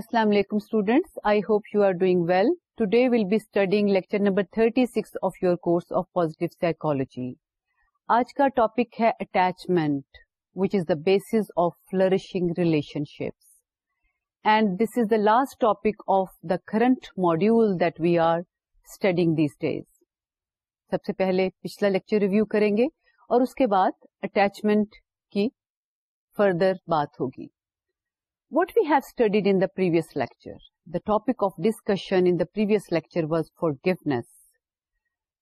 اسلام علیکم students I hope you are doing well today we'll be studying lecture number thirty six of your course of positive psychology آج کا topic ہے attachment which is the base of flourishing relationship and this is the last topic of the current module دیچلا lecture review کریں گے اور اس کے بعد اٹیچمنٹ کی فردر بات ہوگی What we have studied in the previous lecture, the topic of discussion in the previous lecture was forgiveness.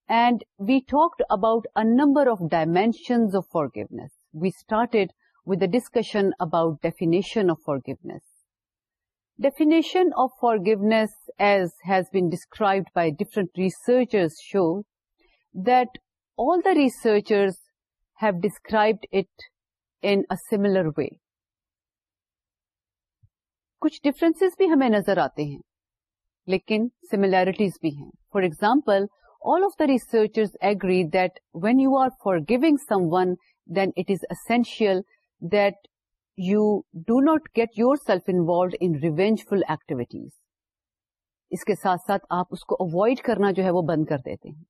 And we talked about a number of dimensions of forgiveness. We started with a discussion about definition of forgiveness. Definition of forgiveness, as has been described by different researchers, show that all the researchers have described it in a similar way. کچھ difference بھی ہمیں نظر آتے ہیں لیکن similarities بھی ہیں for example all of the researcher giving someone then it is essential that you do not get your self involved in revengeful activities اس کے ساتھ ساتھ آپ اس کو اوائڈ کرنا جو ہے وہ بند کر دیتے ہیں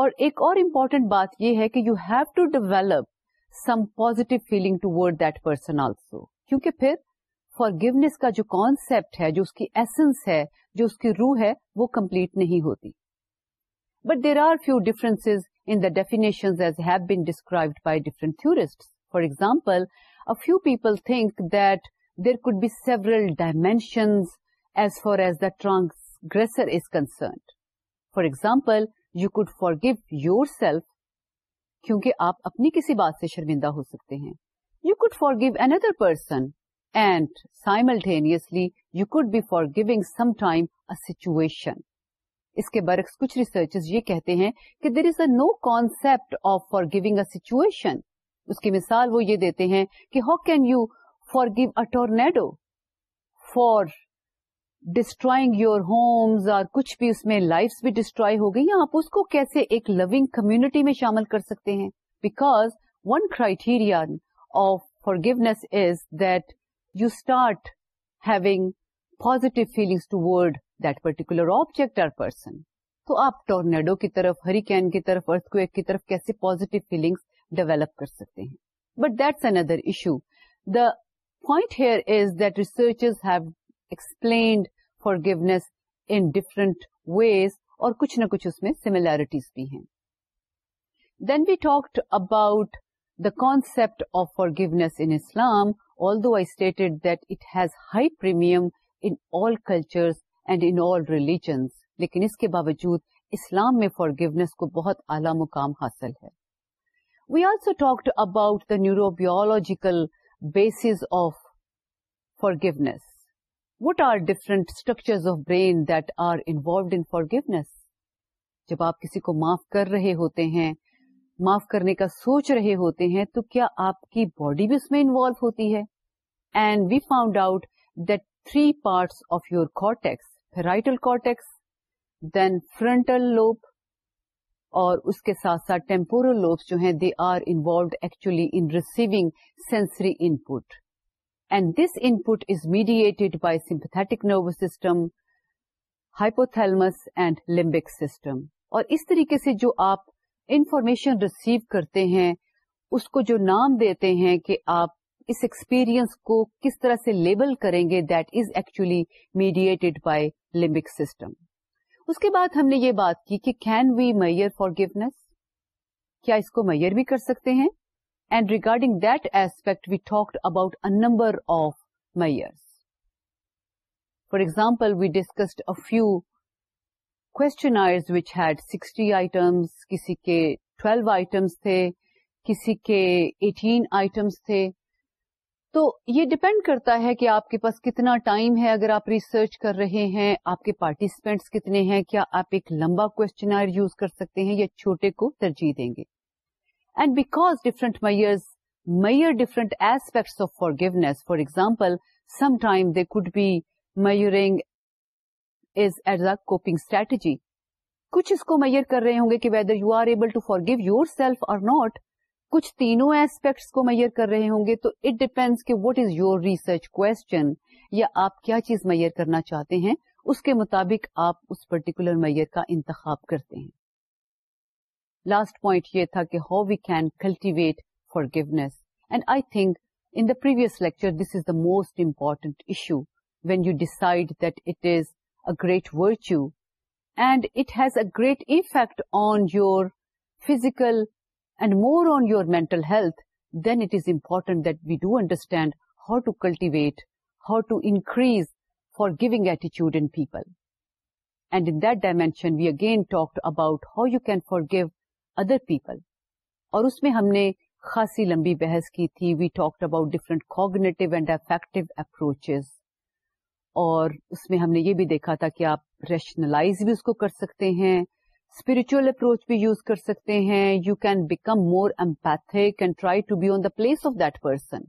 اور ایک اور امپورٹنٹ بات یہ ہے کہ you have to develop some positive feeling toward that person also کیونکہ پھر فار کا جو کانسپٹ ہے جو اس کی ایسنس ہے جو اس کی روح ہے وہ کمپلیٹ نہیں ہوتی but there are few difference in the definition as have been describe by different theorists for example a few people think that there could be several dimensions as far as the transgressor is concerned for example you could forgive yourself کیونکہ آپ اپنی کسی بات سے شرمندہ ہو سکتے ہیں you could forgive another person and simultaneously you could be forgiving some time اچن اس کے برعکس کچھ ریسرچ یہ کہتے ہیں کہ there is a know concept of forgiving situation اس کی مثال وہ یہ دیتے ہیں کہ how can you forgive a tornado for destroying your homes اور کچھ بھی اس میں لائف بھی ڈسٹر ہو گئی آپ اس کو کیسے ایک لونگ کمیونٹی میں شامل کر سکتے ہیں because one criteria of forgiveness is that you start having positive feeling toward that particular object or person تو آپ ٹورنیڈو کی طرف ہریک کی طرف ارتھ ارتھکویک کی طرف کیسے پوزیٹو فیلنگس ڈیولپ کر سکتے ہیں but that's another issue the point here is that research have explained forgiveness in different ways اور کچھ نہ کچھ اس میں سیملیرٹیز بھی ہیں then we talked about the concept of forgiveness in Islam although all high لیکن اس کے باوجود اسلام میں فار کو بہت اعلیٰ حاصل ہے we also talked about the basis bases of for are what are of brain of are are involved forgiveness? جب آپ کسی کو معاف کر رہے ہوتے ہیں معاف کرنے کا سوچ رہے ہوتے ہیں تو کیا آپ کی باڈی بھی اس میں انوالو ہوتی ہے and we found out that three parts of your cortex parietal cortex then frontal lobe اور اس کے ساتھ ساتھ ٹیمپورل لوبس جو ہیں they are involved actually in receiving sensory input and this input is mediated by sympathetic nervous system hypothalamus and limbic system اور اس طریقے سے جو آپ انفارمیشن ریسیو کرتے ہیں اس کو جو نام دیتے ہیں کہ آپ اس ایکسپیرئنس کو کس طرح سے لیبل کریں گے that is actually mediated by limbic system اس کے بعد ہم نے یہ بات کی کہ can we measure forgiveness کیا اس کو میئر بھی کر سکتے ہیں and regarding that aspect we talked about a number of measure for example we discussed a few ئرز which had sixty items کسی کے ٹویلو آئٹمس تھے کسی کے ایٹین آئٹمس تھے تو یہ ڈپینڈ کرتا ہے کہ آپ کے پاس کتنا ٹائم ہے اگر آپ ریسرچ کر رہے ہیں آپ کے پارٹیسپینٹس کتنے ہیں کیا آپ ایک لمبا کوشچنر یوز کر سکتے ہیں یا چھوٹے کو ترجیح دیں گے and because different measures measure different aspects of forgiveness for example some time they could be measuring as a coping strategy کچھ اس کو میئر کر رہے ہوں گے کہ whether you are able to forgive yourself اور not کچھ تینوں ایسپیکٹس کو میئر کر رہے ہوں گے تو اٹ ڈیپینڈس کہ what is your research question یا آپ کیا چیز میئر کرنا چاہتے ہیں اس کے مطابق آپ اس پرٹیکولر میئر کا انتخاب کرتے ہیں لاسٹ پوائنٹ یہ تھا کہ how we can cultivate forgiveness and I think in the previous lecture this is the most important issue when you decide that it is great virtue and it has a great effect on your physical and more on your mental then it is important that we do understand how to cultivate how to increase forgiving ایٹیچیوڈ in people and that dimension we again talked about how you can forgive other people اور اس میں ہم نے خاصی لمبی بحث کی تھی we talked about different cognitive and affective approaches اور اس میں ہم نے یہ بھی دیکھا تھا کہ آپ ریشنلائز بھی اس کو کر سکتے ہیں اسپرچل اپروچ بھی یوز کر سکتے ہیں you can become more empathic and try to be on the place of that person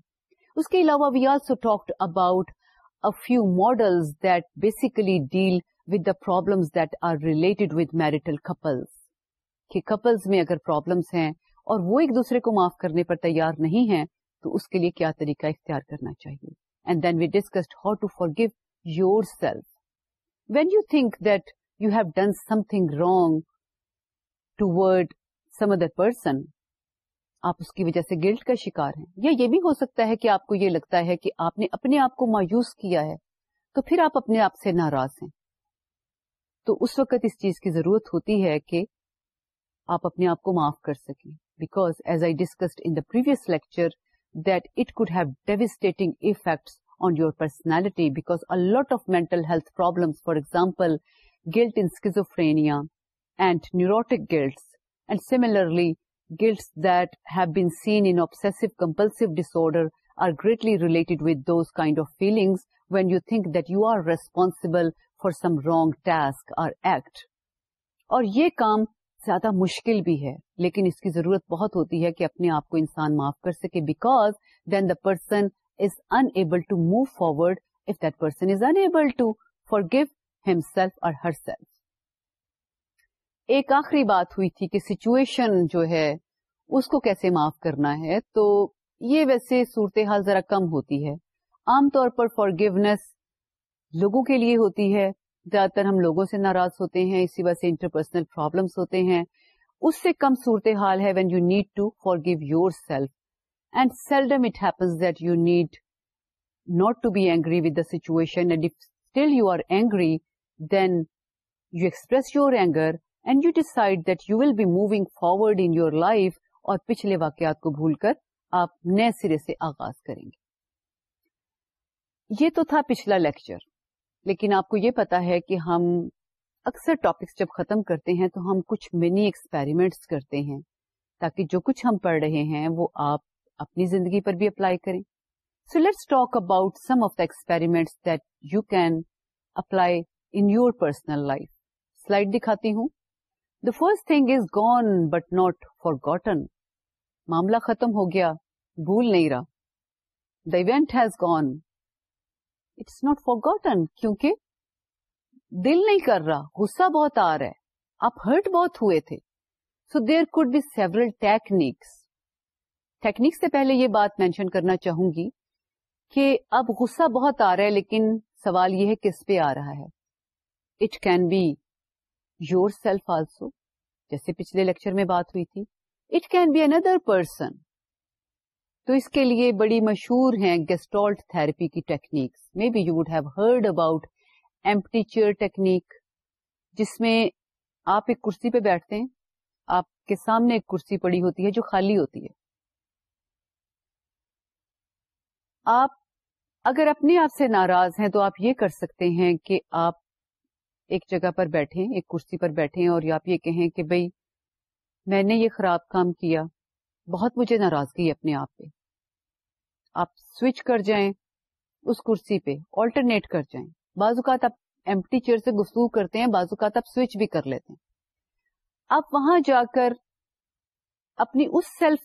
اس کے علاوہ we also so talk about few model that basically deal with the marital couples کہ couples میں اگر problems ہیں اور وہ ایک دوسرے کو معاف کرنے پر تیار نہیں ہے تو اس کے لیے کیا طریقہ اختیار کرنا چاہیے and then we discuss how to forgive yourself. When you think that you have done something wrong toward some other person, آپ اس کی وجہ سے گلٹ کا شکار ہیں یا یہ بھی ہو سکتا ہے کہ آپ کو یہ لگتا ہے کہ آپ نے اپنے آپ کو مایوس کیا ہے تو پھر آپ اپنے آپ سے ناراض ہیں تو اس وقت اس چیز کی ضرورت ہوتی ہے کہ آپ اپنے آپ کو معاف کر سکیں because as I discussed in the previous lecture that it could have devastating effects are greatly health with for example guilt feelings been seen think related with those responsible for some wrong task اور act اور یہ کام زیادہ مشکل بھی ہے لیکن اس کی ضرورت بہت ہوتی ہے کہ اپنے آپ کو انسان معاف کر سکے because then the person is unable to move forward if the person is unable to forgive himself اور ہر سیلف ایک آخری بات ہوئی تھی کہ سچویشن جو ہے اس کو کیسے معاف کرنا ہے تو یہ ویسے صورتحال ذرا کم ہوتی ہے عام طور پر فارگیونیس لوگوں کے لیے ہوتی ہے زیادہ تر ہم لوگوں سے ناراض ہوتے ہیں اسی وجہ سے انٹرپرسنل پرابلمس ہوتے ہیں اس سے کم صورتحال ہے when you need to forgive yourself and seldom it had not to be angry with the سیچویشنڈ ان یور لائف اور پچھلے واقعات کو بھول کر آپ نئے سرے سے آغاز کریں گے یہ تو تھا پچھلا لیکچر لیکن آپ کو یہ پتا ہے کہ ہم اکثر ٹاپکس جب ختم کرتے ہیں تو ہم کچھ منی ایکسپیریمنٹس کرتے ہیں تاکہ جو کچھ ہم پڑھ رہے ہیں وہ آپ اپنی زندگی پر بھی اپلائی کریں so let's talk about some of the that you can apply in your personal life slide دکھاتی ہوں the first thing is gone but not forgotten معاملہ ختم ہو گیا بھول نہیں رہا the event has gone it's not forgotten کیونکہ دل نہیں کر رہا غصہ بہت آ رہا ہے آپ ہرٹ بہت ہوئے تھے so there could be several techniques technique سے پہلے یہ بات مینشن کرنا چاہوں گی کہ اب غصہ بہت آ رہا ہے لیکن سوال یہ ہے کس پہ آ رہا ہے it can be yourself also جیسے پچھلے لیکچر میں بات ہوئی تھی it can be another person تو اس کے لیے بڑی مشہور ہیں گیسٹالٹ تھراپی کی techniques may be you would have heard about empty chair technique جس میں آپ ایک کرسی پہ بیٹھتے ہیں آپ کے سامنے ایک کرسی پڑی ہوتی ہے جو خالی ہوتی ہے آپ اگر اپنے آپ سے ناراض ہیں تو آپ یہ کر سکتے ہیں کہ آپ ایک جگہ پر بیٹھیں ایک کرسی پر بیٹھیں اور آپ یہ کہیں کہ بھائی میں نے یہ خراب کام کیا بہت مجھے ناراضگی اپنے آپ پہ آپ سوئچ کر جائیں اس کرسی پہ آلٹرنیٹ کر جائیں بعض اوقات آپ ایمپٹی چیئر سے گفتگو کرتے ہیں بعض اوقات آپ سوئچ بھی کر لیتے ہیں آپ وہاں جا کر اپنی اس سیلف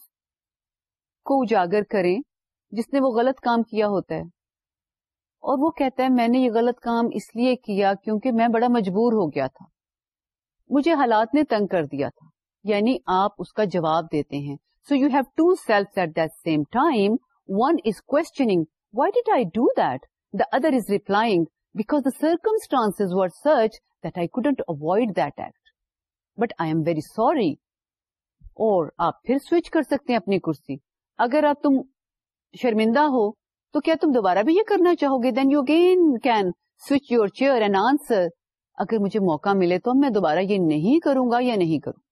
کو اجاگر کریں جس نے وہ غلط کام کیا ہوتا ہے اور وہ کہتا ہے میں نے یہ غلط کام اس لیے کیا کیونکہ میں بڑا مجبور ہو گیا تھا مجھے حالات نے تنگ کر دیا تھا یعنی آپ اس کا جواب دیتے ہیں so you have to self at that same time one is questioning why did I do that the other is replying because the circumstance were سرچ that I couldn't avoid that act but I am very sorry اور آپ پھر switch کر سکتے ہیں اپنی کرسی اگر آپ تم شرمندہ ہو تو کیا تم دوبارہ بھی یہ کرنا چاہو گے then you again can switch your chair and answer اگر مجھے موقع ملے تو میں دوبارہ یہ نہیں کروں گا یا نہیں کروں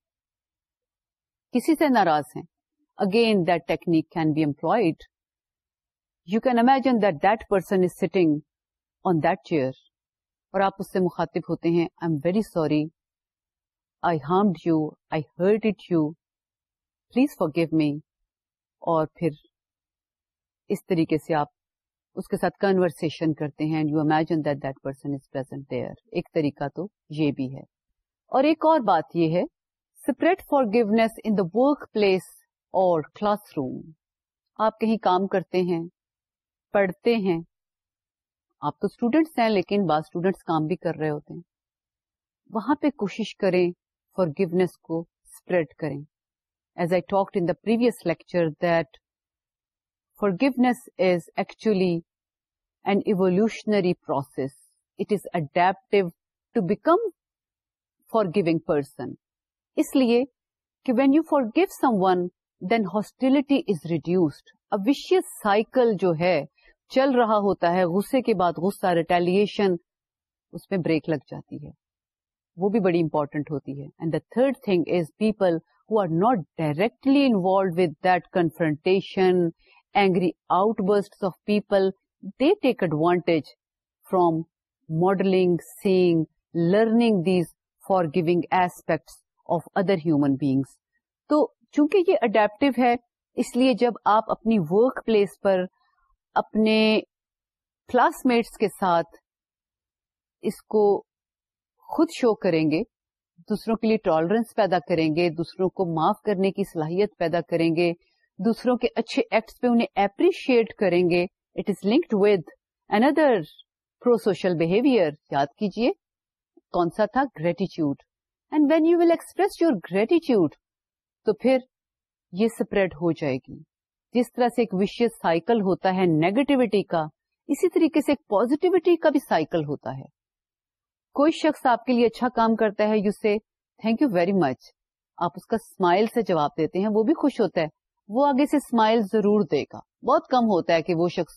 کسی سے ناراض ہیں again that technique can be employed you can imagine that that person is sitting on that chair اور آپ اس سے مخاطب ہوتے ہیں I am very sorry I harmed you I hurt it you please forgive me اور پھر اس طریقے سے آپ اس کے ساتھ کنورسن کرتے ہیں you imagine that that person is present there ایک طریقہ تو یہ بھی ہے اور ایک اور بات یہ ہے separate forgiveness in the workplace اور کلاس روم آپ کہیں کام کرتے ہیں پڑھتے ہیں آپ تو اسٹوڈینٹس ہیں لیکن بعض اسٹوڈینٹس کام بھی کر رہے ہوتے ہیں وہاں پہ کوشش کریں فار گیونیس کو اسپریڈ کریں as I talk the previous lecture that forgiveness is actually an ایوولری process it is adaptive forgiving person اس لیے when you forgive someone then hostility is reduced ابشل جو ہے چل رہا ہوتا ہے غصے کے بعد غصہ ریٹیلیشن اس میں بریک لگ جاتی ہے وہ بھی بڑی امپورٹنٹ ہوتی ہے and the third thing is people who are not directly involve that confrontation angry out برس of people they take advantage from modelling seeing learning of other ہیومنگس تو چونکہ یہ اڈیپٹو ہے اس لیے جب آپ اپنی ورک پلیس پر اپنے کلاس میٹس کے ساتھ اس کو خود شو کریں گے دوسروں کے لیے ٹالرنس پیدا کریں گے دوسروں کو معاف کرنے کی صلاحیت پیدا کریں گے دوسروں کے اچھے ایکٹس پہ انہیں اپریشیٹ کریں گے it is linked with another pro social behaviour یاد کیجیے کون سا تھا gratitude and when you will express your gratitude تو پھر یہ ہو جائے گی جس طرح سے ایک وش سائیکل ہوتا ہے نیگیٹوٹی کا اسی طریقے سے ایک پوزیٹیوٹی کا بھی سائیکل ہوتا ہے کوئی شخص آپ کے لیے اچھا کام کرتا ہے you say thank you very much آپ اس کا اسمائل سے جواب دیتے ہیں وہ بھی خوش ہوتا ہے وہ آگے سے اسمائل ضرور دے گا بہت کم ہوتا ہے کہ وہ شخص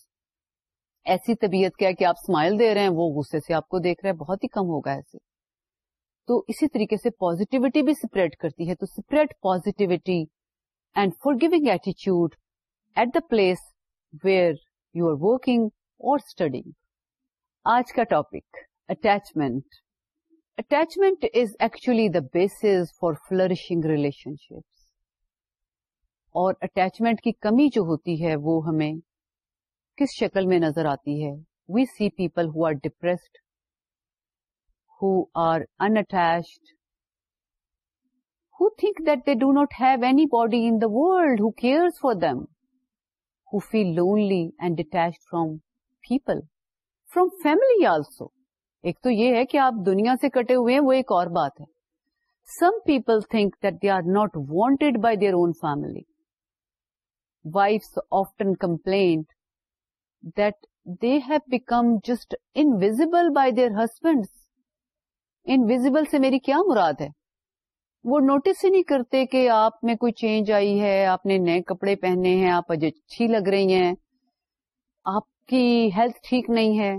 ایسی طبیعت کیا ہے کہ آپ اسمائل دے رہے ہیں وہ غصے سے آپ کو دیکھ رہے ہیں بہت ہی کم ہوگا ایسے تو اسی طریقے سے پوزیٹیوٹی بھی سپریڈ کرتی ہے تو spread positivity and forgiving ایٹیچیوڈ at the place where you are working اور اسٹڈیگ آج کا topic attachment attachment is actually the base for flourishing relationship اور اٹیچمنٹ کی کمی جو ہوتی ہے وہ ہمیں کس شکل میں نظر آتی ہے we see people who are depressed who are unattached who think that they do not have anybody in the world who care for them who feel lonely and detach from people from family also ایک تو یہ ہے کہ آپ دنیا سے کٹے ہوئے ہیں وہ ایک اور بات ہے some people think that they are not wanted by their own family wives often complain that they ہے جسٹ ان ہسبینڈ ان سے میری کیا مراد ہے وہ نوٹس ہی نہیں کرتے کہ آپ میں کوئی چینج آئی ہے آپ نے نئے کپڑے پہنے ہیں آپ اج اچھی لگ رہی ہیں آپ کی ہیلتھ ٹھیک نہیں ہے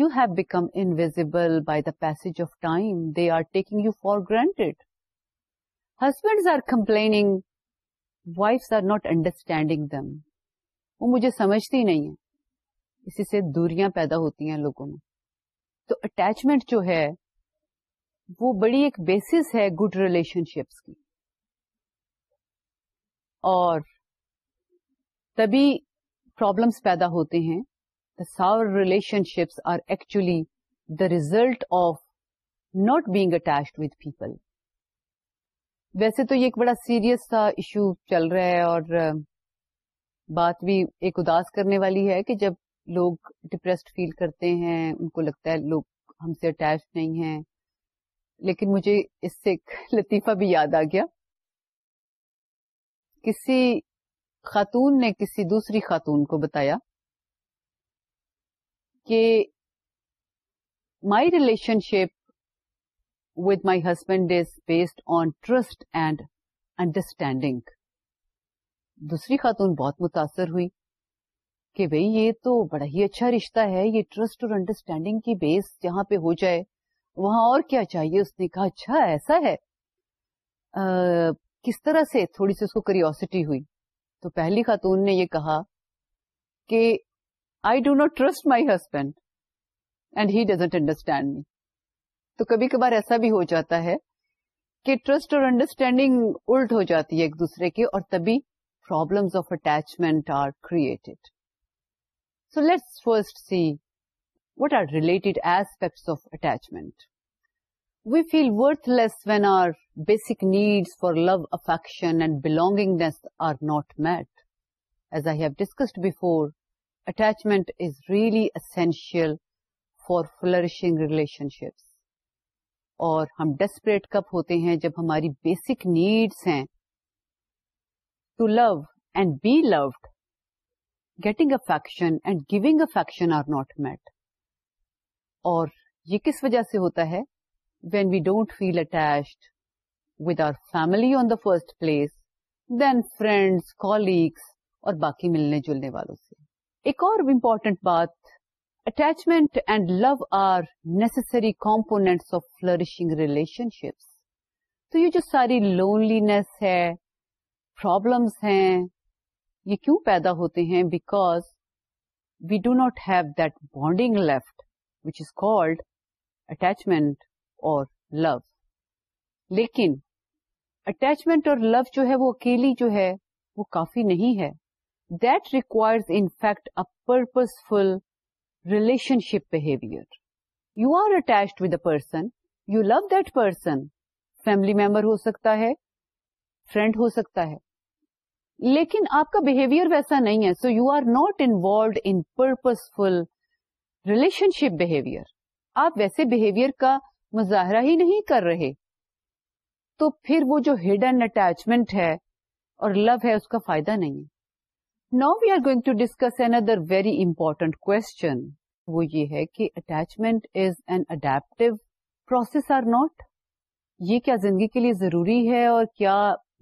you have become invisible by the pace of time they are taking you for granted husband are complaining wives are not understanding them وہ مجھے سمجھتی نہیں ہے اسی سے دوریاں پیدا ہوتی ہیں لوگوں میں تو اٹیچمنٹ جو ہے وہ بڑی ایک بیسس ہے گڈ ریلیشن شپس کی اور تبھی پرابلمس پیدا ہوتے ہیں the sour relationships are actually the result of not being attached with people ویسے تو یہ ایک بڑا سیریس ایشو چل رہا ہے اور بات بھی ایک اداس کرنے والی ہے کہ جب لوگ ڈپریسڈ فیل کرتے ہیں ان کو لگتا ہے لوگ ہم سے اٹیچ نہیں ہیں لیکن مجھے اس سے ایک لطیفہ بھی یاد آ گیا کسی خاتون نے کسی دوسری خاتون کو بتایا کہ my relationship with my husband is based on trust and understanding دوسری خاتون بہت متاثر ہوئی کہ بھئی یہ تو بڑا ہی اچھا رشتہ ہے یہ ٹرسٹ اور انڈرسٹینڈنگ کی بیس جہاں پہ ہو جائے وہاں اور کیا چاہیے اس نے کہا اچھا ایسا ہے کس طرح سے تھوڑی سی اس کو کریوسٹی ہوئی تو پہلی خاتون نے یہ کہا کہ I do not trust my husband and he doesn't understand me تو کبھی کبھار ایسا بھی ہو جاتا ہے کہ ٹرسٹ اور انڈرسٹینڈنگ الٹ ہو جاتی ہے ایک دوسرے کی اور تبھی problems of attachment are created so let's first see what are related aspects of attachment we feel worthless when are basic needs for love affection and belongingness are not met as I have discussed before attachment is really essential for flourishing relationships اور ہم desperate کب ہوتے ہیں جب ہماری basic needs ہیں to love and be loved getting affection affection giving affection are not met اور یہ کس وجہ سے ہوتا ہے when we don't feel attached with our family on the first place then friends colleagues اور باقی ملنے جلنے والوں سے ایک اور امپورٹینٹ بات attachment and love are necessary components of flourishing relationships تو یہ جو ساری لونلی نس ہے پرابلمس ہیں یہ کیوں پیدا ہوتے ہیں because we do not have that bonding left which is called attachment اور لو لیکن اٹیچمنٹ اور لو جو ہے وہ اکیلی جو ہے وہ کافی نہیں ہے that requires in fact a purposeful relationship behaviour you are attached with a person you love that person family member ہو سکتا ہے فرینڈ ہو سکتا ہے لیکن آپ کا بہیویئر ویسا نہیں ہے so you are not involved in purposeful relationship behaviour آپ ویسے بہیویئر کا مظاہرہ ہی نہیں کر رہے تو پھر وہ جو ہڈن اٹیچمنٹ ہے اور لو ہے اس کا فائدہ نہیں ہے now we are going to discuss another very important وہ یہ ہے کہ attachment is an adaptive process or not یہ کیا زندگی کے لیے ضروری ہے اور کیا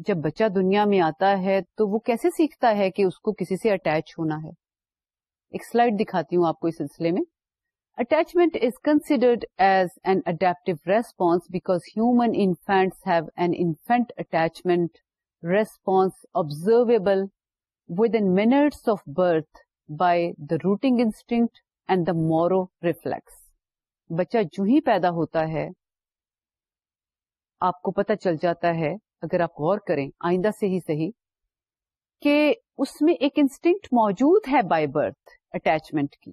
جب بچہ دنیا میں آتا ہے تو وہ کیسے سیکھتا ہے کہ اس کو کسی سے اٹیچ ہونا ہے ایک سلائڈ دکھاتی ہوں آپ کو اس سلسلے میں attachment is considered as an adaptive response because human infants have an infant attachment response observable within minutes of birth by the rooting instinct and the Moro reflex بچہ جو ہی پیدا ہوتا ہے آپ کو پتہ چل جاتا ہے اگر آپ غور کریں آئندہ سے ہی صحیح کہ اس میں ایک انسٹنکٹ موجود ہے بائی برتھ اٹیچمنٹ کی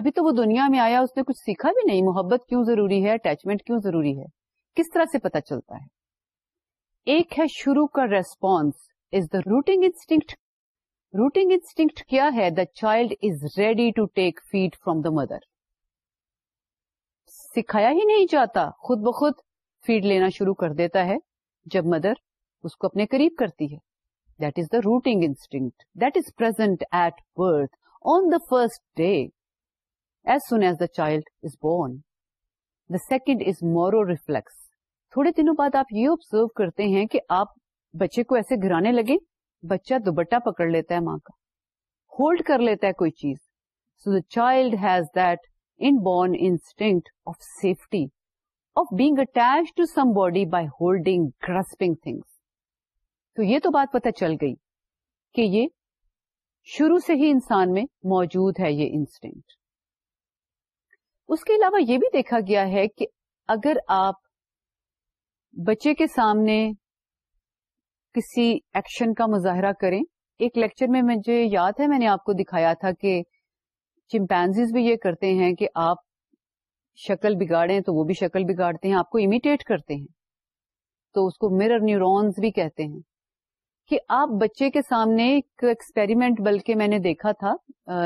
ابھی تو وہ دنیا میں آیا اس نے کچھ سیکھا بھی نہیں محبت کیوں ضروری ہے اٹیچمنٹ کیوں ضروری ہے کس طرح سے پتا چلتا ہے ایک ہے شروع کا response is the rooting instinct rooting instinct کیا ہے the child is ready to take feed from the mother سکھایا ہی نہیں جاتا خود بخود فیڈ لینا شروع کر دیتا ہے جب مدر اس کو اپنے قریب کرتی ہے that is the rooting instinct that is present at birth on the first day as soon as the child is born the second is Moro reflex تھوڑے دنوں بعد آپ یہ آبزرو کرتے ہیں کہ آپ بچے کو ایسے گرانے لگے بچہ دوبٹہ پکڑ لیتا ہے ماں کا ہولڈ کر لیتا ہے کوئی چیز so the child has that inborn of of safety being attach to somebody by holding things تو یہ تو بات پتہ چل گئی کہ یہ شروع سے ہی انسان میں موجود ہے یہ انسٹنگ اس کے علاوہ یہ بھی دیکھا گیا ہے کہ اگر آپ بچے کے سامنے کسی ایکشن کا مظاہرہ کریں ایک لیکچر میں مجھے یاد ہے میں نے آپ کو دکھایا تھا کہ چمپینزیز بھی یہ کرتے ہیں کہ آپ شکل بگاڑیں تو وہ بھی شکل بگاڑتے ہیں آپ کو امیٹیٹ کرتے ہیں تو اس کو میرر نیورونز بھی کہتے ہیں کہ آپ بچے کے سامنے ایک ایکسپیریمنٹ بلکہ میں نے دیکھا تھا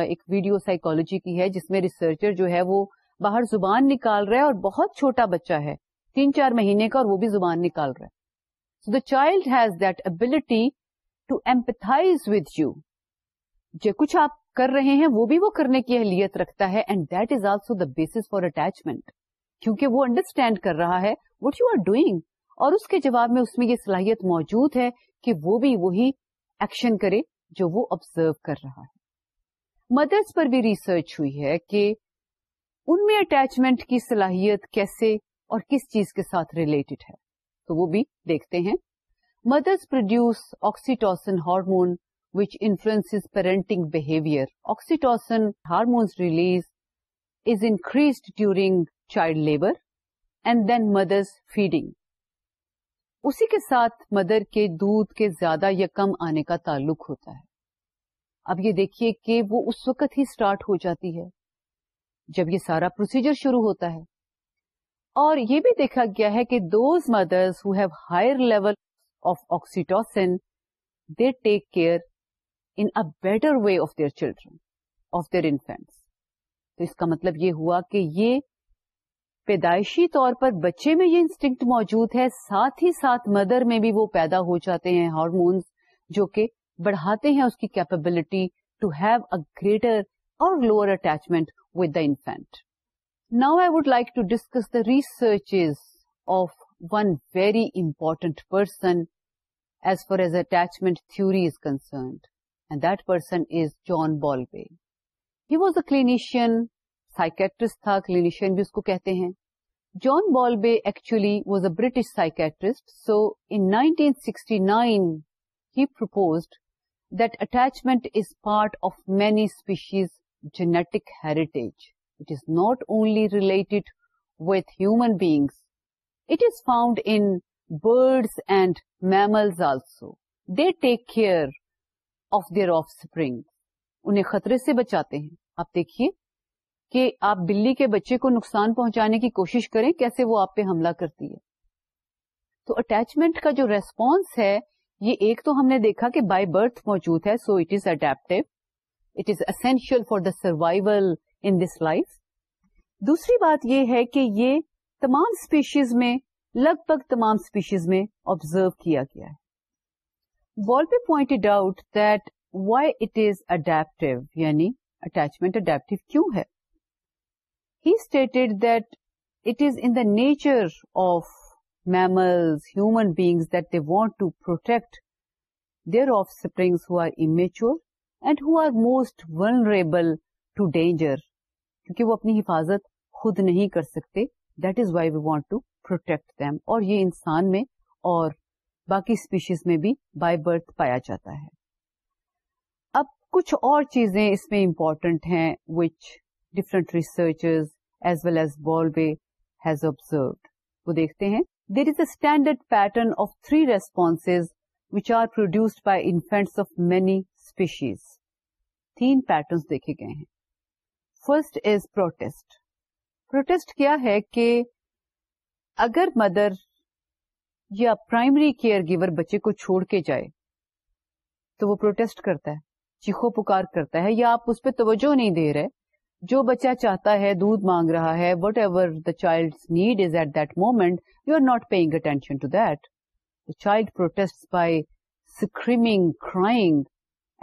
ایک ویڈیو سائیکالوجی کی ہے جس میں ریسرچر جو ہے وہ باہر زبان نکال رہا ہے اور بہت چھوٹا بچہ ہے تین چار مہینے کا اور وہ بھی زبان نکال رہا ہے child has that ability to جو کچھ آپ کر رہے ہیں وہ بھی وہ کرنے کی اہلیت رکھتا ہے and that is also the base for attachment کیونکہ وہ انڈرسٹینڈ کر رہا ہے وٹ یو آر ڈوئنگ اور اس کے جواب میں اس میں یہ صلاحیت موجود ہے کہ وہ بھی وہی ایکشن کرے جو وہ آبزرو کر رہا ہے مدرس پر بھی ریسرچ ہوئی ہے کہ ان میں اٹیچمنٹ کی صلاحیت کیسے اور کس چیز کے ساتھ ریلیٹڈ ہے تو وہ بھی دیکھتے ہیں mothers produce oxytocin hormone which influence parenting behaviour oxytocin hormones release is during child labour and then mothers feeding اسی کے ساتھ مدر کے دودھ کے زیادہ یا کم آنے کا تعلق ہوتا ہے اب یہ دیکھیے کہ وہ اس وقت ہی اسٹارٹ ہو جاتی ہے جب یہ سارا پروسیجر شروع ہوتا ہے یہ بھی دیکھا گیا ہے کہ those mothers who have higher level of oxytocin they take care in better way of their children of their infants تو اس کا مطلب یہ ہوا کہ یہ پیدائشی طور پر بچے میں یہ انسٹنکٹ موجود ہے ساتھ ہی ساتھ مدر میں بھی وہ پیدا ہو جاتے ہیں ہارمونس جو کہ بڑھاتے ہیں اس کی capability to have a greater اور lower attachment with the infant نا I would like to discuss the research is of one very important person as far as attachment theory is concerned and that person is John Bowlby he was a clinicians تھا clinician بھی اس کو کہتے ہیں John Bowlby actually was a British psychiatrist so in nineteen sixty nine he proposed that attachment is part of many species genetic heritage take care of انہیں خطرے سے بچاتے ہیں آپ دیکھیے کہ آپ بلی کے بچے کو نقصان پہنچانے کی کوشش کریں کیسے وہ آپ پہ حملہ کرتی ہے تو اٹیچمنٹ کا جو ریسپانس ہے یہ ایک تو ہم نے دیکھا کہ بائی برتھ موجود ہے so it is adaptive it is essential for the survival in this life دوسری بات یہ ہے کہ یہ تمام اسپیشیز میں لگ بھگ تمام اسپیشیز میں آبزرو کیا گیا ہے Bowlby point out that why it is adaptive یعنی اٹیچمنٹ اڈیپٹو کیوں ہے he stated that it is in the nature of mammals human beings that they want to protect their offsprings who are immature and who are most vulnerable to danger کیونکہ وہ اپنی حفاظت خود نہیں کر سکتے that is why we want to protect them اور یہ انسان میں اور باقی اسپیشیز میں بھی بائی برتھ پایا جاتا ہے اب کچھ اور چیزیں اس میں امپورٹنٹ ہیں which different researchers as well as Bowlby has observed وہ دیکھتے ہیں there is a standard pattern of three response which are produced by infants of many species تین پیٹرنس دیکھے گئے ہیں فرسٹ از پروٹیسٹ پروٹیسٹ کیا ہے کہ اگر مدر یا پرائمری کیئر گیور بچے کو چھوڑ کے جائے تو وہ پروٹیسٹ کرتا ہے چیخو پکار کرتا ہے یا آپ اس پہ توجہ نہیں دے رہے جو بچہ چاہتا ہے دودھ مانگ رہا ہے whatever the child need is at that moment you are not paying attention to that the child protest by screaming crying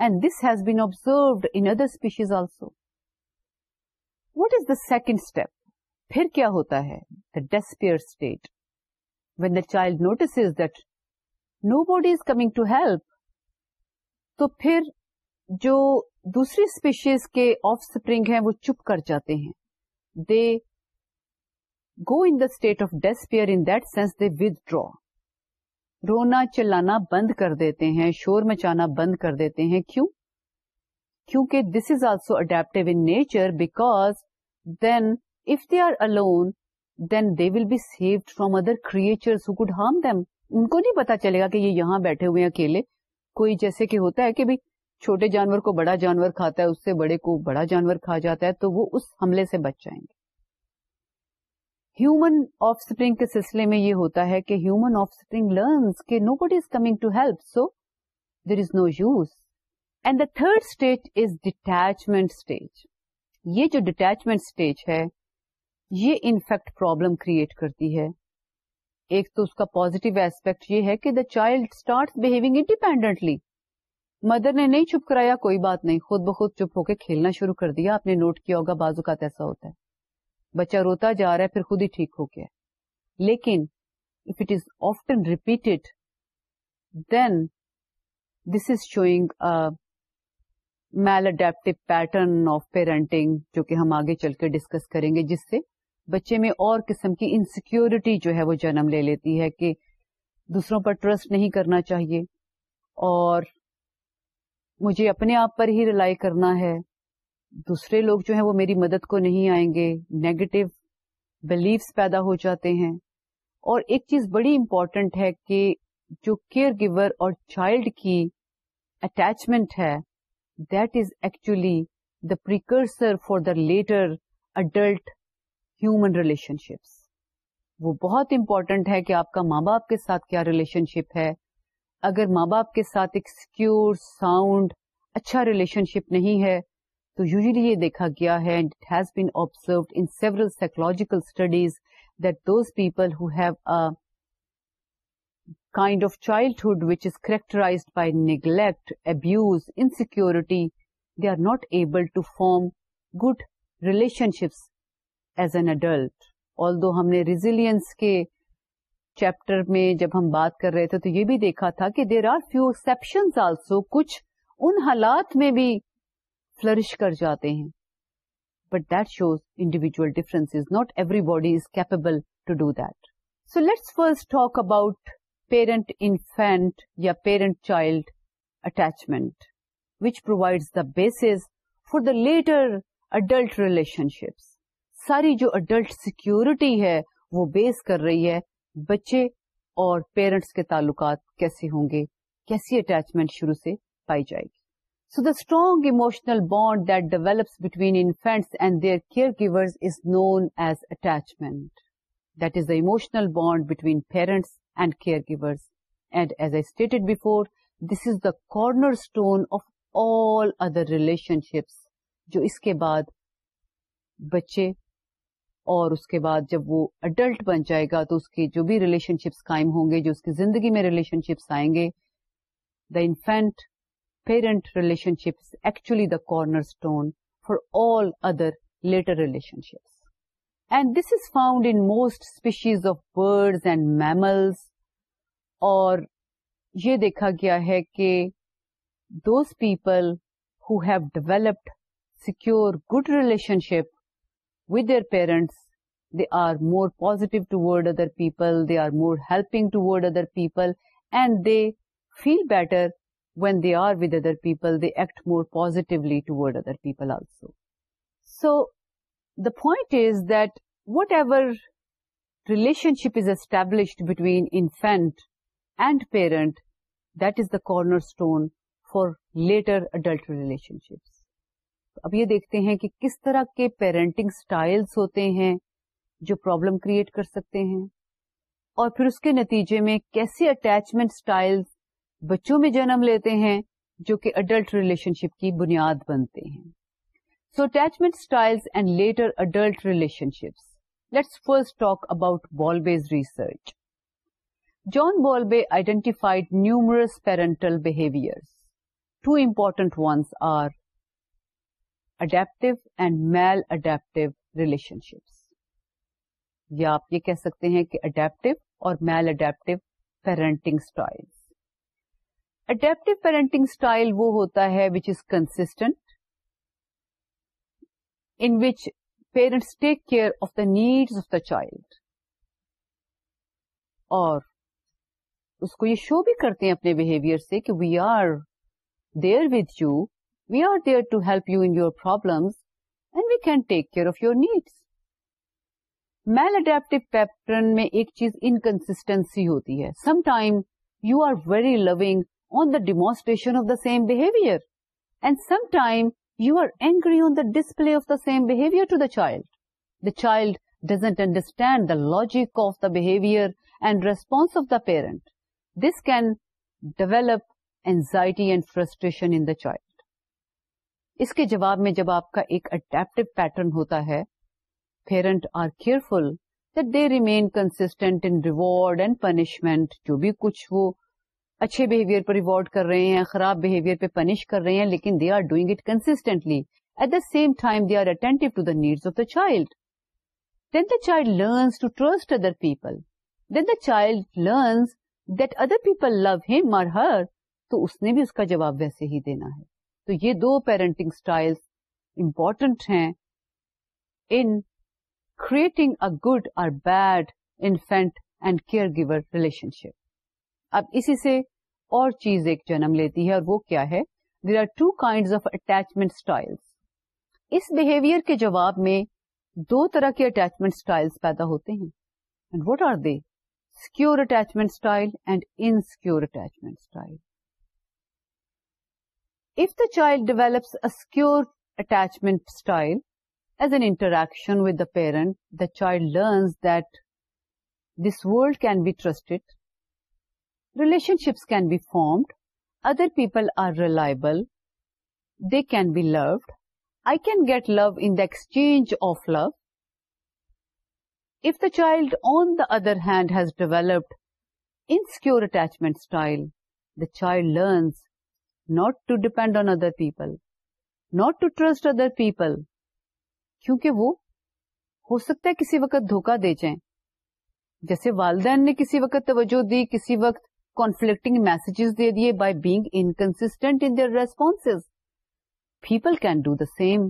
and this has been observed in other species also what is the second step پھر کیا ہوتا ہے the despair state when the child notice is that nobody is coming to help تو پھر جو دوسری species کے offspring ہیں وہ چپ کر جاتے ہیں they go in the state of despair in that sense they withdraw رونا چلانا بند کر دیتے ہیں شور مچانا بند کر دیتے ہیں کیوں کیونکہ this is also adaptive nature because then if they are alone then they will be saved from other creature harm ان کو نہیں پتا چلے گا کہ یہ یہاں بیٹھے ہوئے اکیلے کوئی جیسے کہ ہوتا ہے کہ چھوٹے جانور کو بڑا جانور کھاتا ہے اس سے بڑے کو بڑا جانور کھا جاتا ہے تو وہ اس حملے سے بچ جائیں گے ہیومن آف اسپرنگ کے سلسلے میں یہ ہوتا ہے کہ ہیومن آف اسپرنگ لرنس کے nobody is coming to help so there is no use and the third stage is detachment stage یہ جو ڈٹیچمینٹ اسٹیج ہے یہ انفیکٹ پرابلم کریٹ کرتی ہے ایک تو اس کا پوزیٹو ایسپیکٹ یہ ہے کہ the child start behaving independently mother نے نہیں چپ کرایا کوئی بات نہیں خود بخود چپ ہو کے کھیلنا شروع کر دیا آپ نے نوٹ کیا ہوگا بازو کا تیسا ہوتا ہے بچہ روتا جا رہا ہے پھر خود ہی ٹھیک ہو گیا لیکن if it is often repeated then this is showing maladaptive pattern of parenting جو کہ ہم آگے چل کے ڈسکس کریں گے جس سے بچے میں اور قسم کی انسیکیورٹی جو ہے وہ جنم لے لیتی ہے کہ دوسروں پر ٹرسٹ نہیں کرنا چاہیے اور مجھے اپنے آپ پر ہی رلائی کرنا ہے دوسرے لوگ جو ہیں وہ میری مدد کو نہیں آئیں گے نیگیٹو بلیفس پیدا ہو جاتے ہیں اور ایک چیز بڑی امپورٹنٹ ہے کہ جو کیئر گیور اور چائلڈ کی اٹیچمنٹ ہے چولی the precursor for the later adult human relationship وہ بہت امپورٹنٹ ہے کہ آپ کا ماں باپ کے ساتھ کیا ریلیشن شپ ہے اگر ماں باپ کے ساتھ ایک سیکور ساؤنڈ اچھا ریلیشن شپ نہیں ہے تو یوزلی یہ دیکھا گیا ہے and it has been observed in several psychological studies that those people who have kind of childhood which is characterise by neglect abuse insecurity they are not able to form good relationships as an adult although ہم نے resilience کے chapter میں جب ہم بات کر رہے تھے تو یہ بھی دیکھا تھا کہ there are few exceptions also کچھ ان حالات میں بھی فلرش کر جاتے ہیں but that shows individual difference not everybody is capable to do that so let's first talk about parent infant یا parent child attachment which provides the basis for the later adult relationships ساری جو adult security ہے وہ بیس کر رہی ہے بچے اور پیرنٹس کے تعلقات کیسے ہوں گے کیسی اٹیچمنٹ شروع سے پائی جائے گی so the strong emotional bond that develops between infants and their caregivers is known as attachment that is the emotional bond between parents and caregivers and as a stated before this is the corner stone of all other relationships جو اس کے بعد بچے اور اس کے بعد جب وہ اڈلٹ بن جائے گا تو اس کے جو بھی ریلیشن شپس قائم ہوں گے جو اس کی زندگی میں ریلیشن شپس آئیں گے the infant parent relationships actually the cornerstone for all other later relationships and this is found in most species of birds and mammals اور یہ دیکھا گیا ہے کہ those people who developed secure good relationship with their parents they are more positive toward other people they are more helping toward other people and they feel better when they are with other people they act more positively toward other people also so point is that whatever relationship is established between infant and parent that is the cornerstone for later adult relationship اب یہ دیکھتے ہیں کہ کس طرح کے parenting styles ہوتے ہیں جو پرابلم کریٹ کر سکتے ہیں اور پھر اس کے نتیجے میں کیسے اٹیچمنٹ اسٹائل بچوں میں جنم لیتے ہیں جو کہ اڈلٹ ریلیشن شپ کی بنیاد بنتے ہیں سو attachment styles and later adult relation Let's let's talk talk about research. John Bowlby identified numerous parental behaviour two important ones are adaptive and maladaptive یا آپ یہ کہہ سکتے ہیں کہ اڈیپٹو اور maladaptive parenting adaptive parenting style وہ ہوتا ہے which is constant in which parents take care of the needs of the child اور اس کو یہ شو بھی کرتے ہیں اپنے بہیویئر سے کہ we are with you we are there to help you in your problems and we can take care of your needs maladaptive pattern میں ایک چیز انکنسٹینسی ہوتی ہے some time you are very loving on the demonstration of the same behaviour and some time you are same display of the same The to doesn't the child doesn't understand the logic of the behaviour and response the parent this can and anxiety and frustration child. اس کے جواب میں جب آپ کا ایک adaptive pattern ہوتا ہے parent are careful they remain constant in reward and punishment جو بھی کچھ وہ اچھے بہیویئر پر ریوارڈ کر رہے ہیں خراب بہیویئر پہ پنش کر رہے ہیں لیکن they are doing it constantly at the same time they are to the of the child then the child learns to trust other people then the child learns that other people love him or her تو اس نے بھی اس کا جواب ویسے ہی دینا ہے تو یہ دو پیرنٹنگ اسٹائل امپورٹنٹ ہیں ان کریٹنگ گڈ اور bad infant and care giver relationship اب اسی سے اور چیز ایک جنم لیتی ہے اور وہ کیا ہے there are two kind of attachment style اس بہیویئر کے جواب میں دو طرح کے اٹیچمنٹ اسٹائل پیدا ہوتے ہیں what are they secure attachment style and attachment style if the child develops a secure attachment style as an interaction with the parent the child learns that this world can be trusted relationships can be formed other people are reliable they can be loved I can get love in the exchange of love if the child on the other hand has developed insecure attachment style the child learns not to depend on other people not to trust other people کیونکہ وہ ہو سکتا ہے کسی وقت دھوکہ دے جائیں جیسے والدین نے کسی وقت توجہ دی کسی وقت کانفلیکٹنگ میسجز دے دیے by bag inconsistent انسپونس people can do the same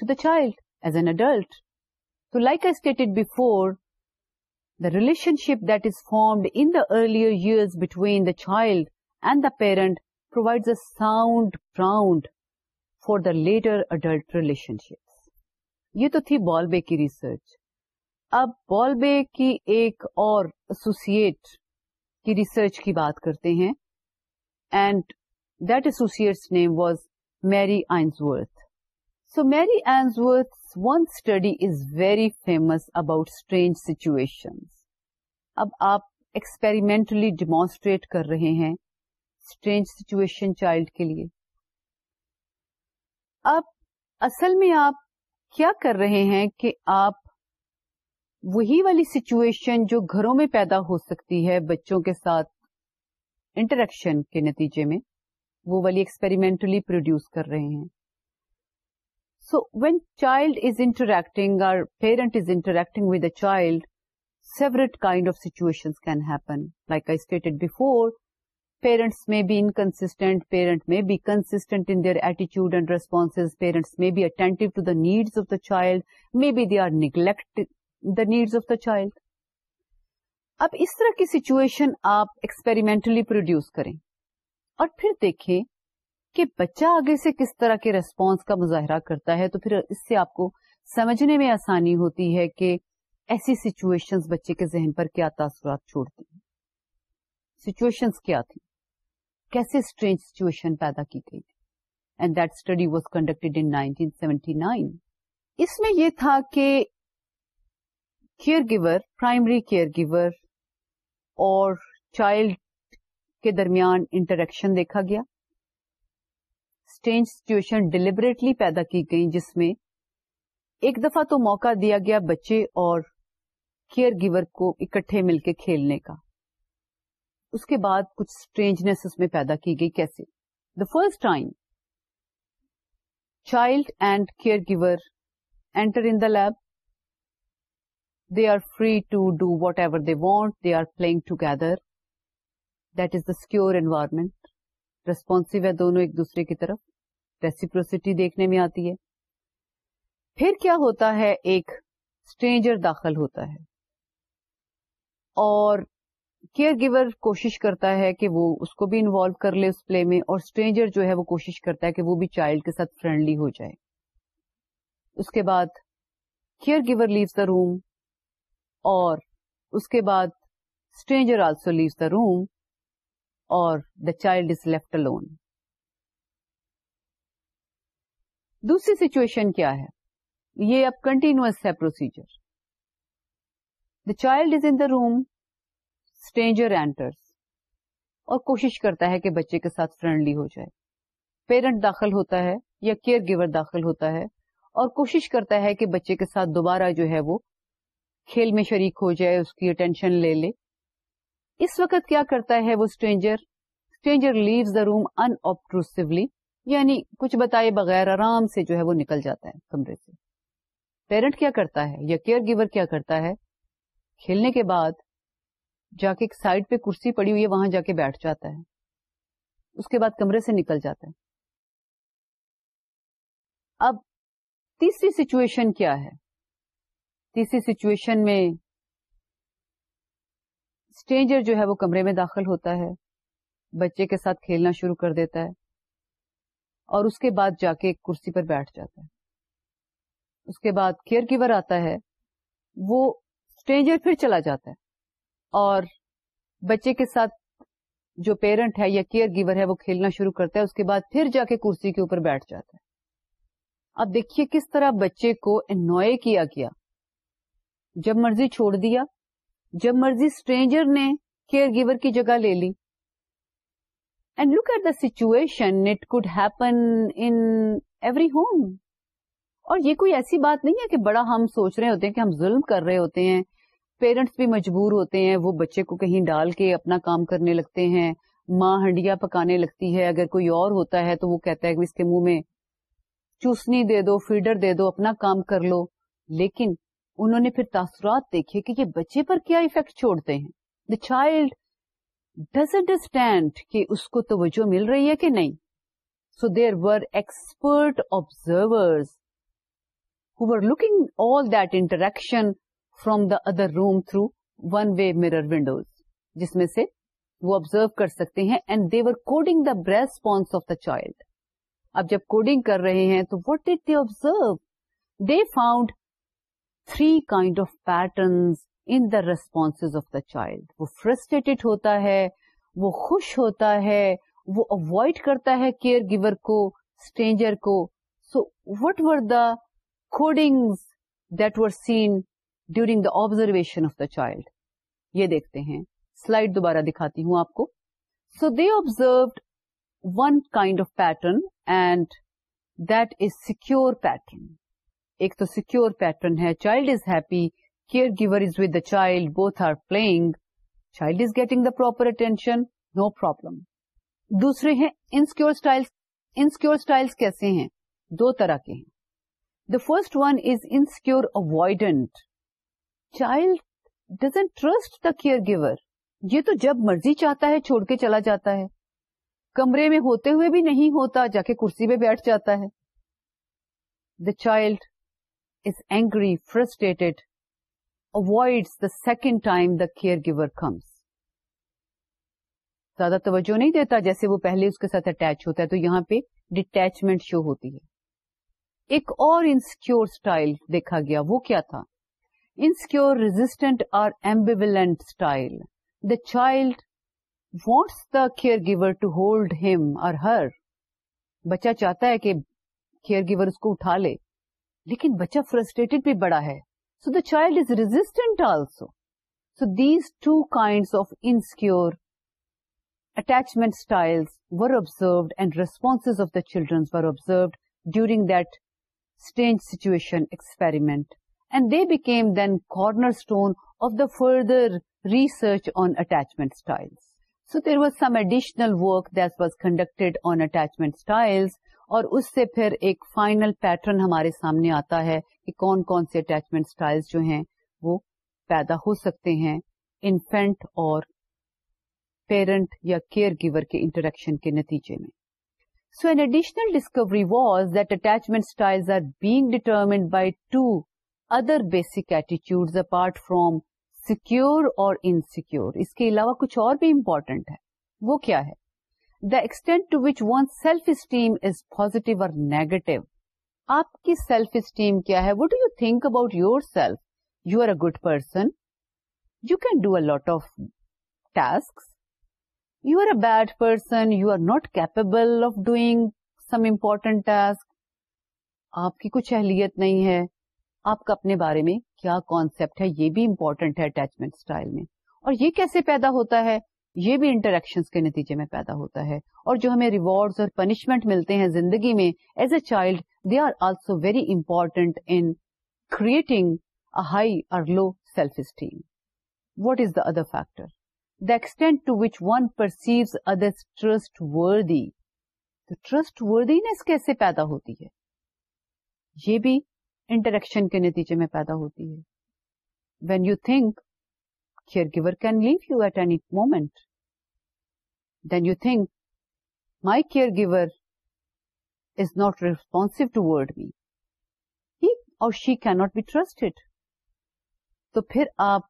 to the child as an adult so like ice get it before the relationship that is formed in the earlier year between the child and the parent provide a sound ground for the later adult relationship یہ تو تھی بالبے کی research اب بالبے کی ایک اور کی research کی بات کرتے ہیں and that associates name was Mary Ainsworth so Mary one study is very famous about strange situation اب آپ ایکسپیریمنٹلی ڈیمانسٹریٹ کر رہے ہیں اسٹرینج سچویشن چائلڈ کے لیے اب اصل میں آپ کیا کر رہے ہیں کہ آپ وہی والی سچویشن جو گھروں میں پیدا ہو سکتی ہے بچوں کے ساتھ انٹریکشن کے نتیجے میں وہ والی ایکسپیریمنٹلی پروڈیوس کر رہے ہیں so when child is interacting parent is interacting with a child several kind of situation can happen like I stated before parents may be inconsistent parent may be constant ایٹیچیوڈ and response parents may be attentive to the needs of the child may be they are neglect needs of the child اب اس طرح کی situation آپ experimentally produce کریں اور پھر دیکھیں کہ بچہ آگے سے کس طرح کے ریسپانس کا مظاہرہ کرتا ہے تو پھر اس سے آپ کو سمجھنے میں آسانی ہوتی ہے کہ ایسی سچویشن بچے کے ذہن پر کیا تاثرات چھوڑتی سچویشن کیا تھی کیسے اسٹرینج سچویشن پیدا کی گئی کنڈکٹیڈ ان 1979 اس میں یہ تھا کہ care giver primary caregiver اور چائلڈ کے درمیان انٹریکشن دیکھا گیا اسٹینج سچویشن ڈیلیبریٹلی پیدا کی گئی جس میں ایک دفعہ تو موقع دیا گیا بچے اور کیئر گیور کو اکٹھے مل کے کھیلنے کا اس کے بعد کچھ اسٹرینجنیس اس میں پیدا کی گئی کیسے the first time child and care giver enter in the lab want they are plug together that is a secures ہے پھر کیا ہوتا ہے ایک داخل ہوتا ہے اور کیئر گیور کوشش کرتا ہے کہ وہ اس کو بھی انوالو کر لے اس پلے میں اور اسٹرینجر جو ہے وہ کوشش کرتا ہے کہ وہ بھی چائلڈ کے ساتھ فرینڈلی ہو جائے اس کے بعد caregiver leaves the room اور اس کے بعد stranger also leaves the room اور the child is left alone دوسری سچویشن کیا ہے یہ اب کنٹینیوس ہے procedure the child is in the room stranger enters اور کوشش کرتا ہے کہ بچے کے ساتھ فرینڈلی ہو جائے پیرنٹ داخل ہوتا ہے یا کیئر گیور داخل ہوتا ہے اور کوشش کرتا ہے کہ بچے کے ساتھ دوبارہ جو ہے وہ کھیل میں شریک ہو جائے اس کی اٹینشن لے لے اس وقت کیا کرتا ہے وہ stranger stranger leaves the room unusually یعنی کچھ بتائے بغیر آرام سے جو ہے وہ نکل جاتا ہے کمرے سے پیرنٹ کیا کرتا ہے یا کیئر گیور کیا کرتا ہے کھیلنے کے بعد جا کے ایک سائڈ پہ کرسی پڑی ہوئی ہے وہاں جا کے بیٹھ جاتا ہے اس کے بعد کمرے سے نکل جاتا ہے اب تیسری سچویشن کیا ہے تیسری سچویشن میں اسٹینجر جو ہے وہ کمرے میں داخل ہوتا ہے بچے کے ساتھ کھیلنا شروع کر دیتا ہے اور اس کے بعد جا کے کرسی پر بیٹھ جاتا ہے اس کے بعد کیئر کیور آتا ہے وہ اسٹینجر پھر چلا جاتا ہے اور بچے کے ساتھ جو پیرنٹ ہے یا کیئر گیور ہے وہ کھیلنا شروع کرتا ہے اس کے بعد پھر جا کے کرسی کے اوپر بیٹھ جاتا ہے اب دیکھیے کس طرح بچے کو انوائے کیا گیا جب مرضی چھوڑ دیا جب مرضی اسٹرینجر نے کیئر گیور کی جگہ لے لی and look at the situation it could happen in every home اور یہ کوئی ایسی بات نہیں ہے کہ بڑا ہم سوچ رہے ہوتے ہیں کہ ہم ظلم کر رہے ہوتے ہیں پیرنٹس بھی مجبور ہوتے ہیں وہ بچے کو کہیں ڈال کے اپنا کام کرنے لگتے ہیں ماں ہنڈیا پکانے لگتی ہے اگر کوئی اور ہوتا ہے تو وہ کہتا ہے کہ اس کے منہ میں چوسنی دے دو فیڈر دے دو اپنا کام کر لو لیکن انہوں نے پھر تاثرات دیکھے کہ یہ بچے پر کیا افیکٹ چھوڑتے ہیں دا چائلڈ ڈز انڈرسٹینڈ کہ اس کو توجہ مل رہی ہے کہ نہیں so there were expert observer that interaction from the other room through one way mirror windows جس میں سے وہ آبزرو کر سکتے ہیں and they were coding the response of the child اب جب کوڈنگ کر رہے ہیں تو what did they observe they found three kind of patterns in response of the child وہ فرسٹریٹ ہوتا ہے وہ خوش ہوتا ہے وہ اوائڈ کرتا ہے کیئر گیور کو اسٹینجر کو so what are the codings that were seen during the observation of the child یہ دیکھتے ہیں سلائڈ دوبارہ دکھاتی ہوں آپ کو so the observed one kind of pattern and that is secure pattern ایک تو سیکور پیٹرن ہے child is happy care giver is with the child both are playing child is getting the proper attention no problem دوسرے ہیں insecure insecure styles کیسے ہیں دو طرح کے ہیں the first one is insecure avoidant child doesn't trust the care giver یہ تو جب مرضی چاہتا ہے چھوڑ کے چلا جاتا ہے کمرے میں ہوتے ہوئے بھی نہیں ہوتا جا کے کرسی پہ بیٹھ جاتا ہے the child angry first avoid the second time the care giver comes زیادہ توجہ نہیں دیتا جیسے وہ پہلے اس کے ساتھ اٹیچ ہوتا ہے تو یہاں پہ ڈیٹیچمنٹ شو ہوتی ہے ایک اور انسیکیور اسٹائل دیکھا گیا وہ کیا تھا انسیکیور ریزسٹنٹ اور ambivalent style the child wants the care giver to hold him or her بچہ چاہتا ہے کہ کیئر گیور اس کو اٹھا لے لیکن بچہ فرسٹریٹڈ بھی بڑا ہے so the child is resistant also so these two kind of insecure attachment style were observed and response of the children's were observed during that strange situation experiment and they became then corner stone of the further research on attachment style so there was some additional work that was conducted on attachment style اور اس سے پھر ایک final pattern ہمارے سامنے آتا ہے کہ کون کون سے اٹیچمنٹ اسٹائل جو ہیں وہ پیدا ہو سکتے ہیں انفینٹ اور پیرنٹ یا کیئر گیور کے انٹریکشن کے نتیجے میں so an additional discovery was that attachment style are being determined by two other basic ایٹیچیوڈ اپارٹ فروم سیکور اور انسیکیور اس کے علاوہ کچھ اور بھی امپورٹنٹ ہے وہ کیا ہے extent to which one self esteem is positive or negative آپ کی سیلف اسٹیم کیا ہے what do you think about your self you are a good person you can do a of task you are a bad person you are not capable of doing some important آپ کی کچھ اہلیت نہیں ہے آپ کا اپنے بارے میں کیا کانسپٹ ہے یہ بھی امپورٹنٹ ہے اٹیچمنٹ اسٹائل میں اور یہ کیسے پیدا ہوتا ہے یہ بھی انٹریکشنس کے نتیجے میں پیدا ہوتا ہے اور جو ہمیں ریوارڈز اور پنشمنٹ ملتے ہیں زندگی میں as a child they are also very in creating high or low self esteem what is the other factor the extent to which one perceives other trustworthy تو ٹرسٹ وردینس کیسے پیدا ہوتی ہے یہ بھی انٹریکشن کے نتیجے میں پیدا ہوتی ہے when you think leave it an movement then you think my care giver is not response to word me or she can't be trust تو پھر آپ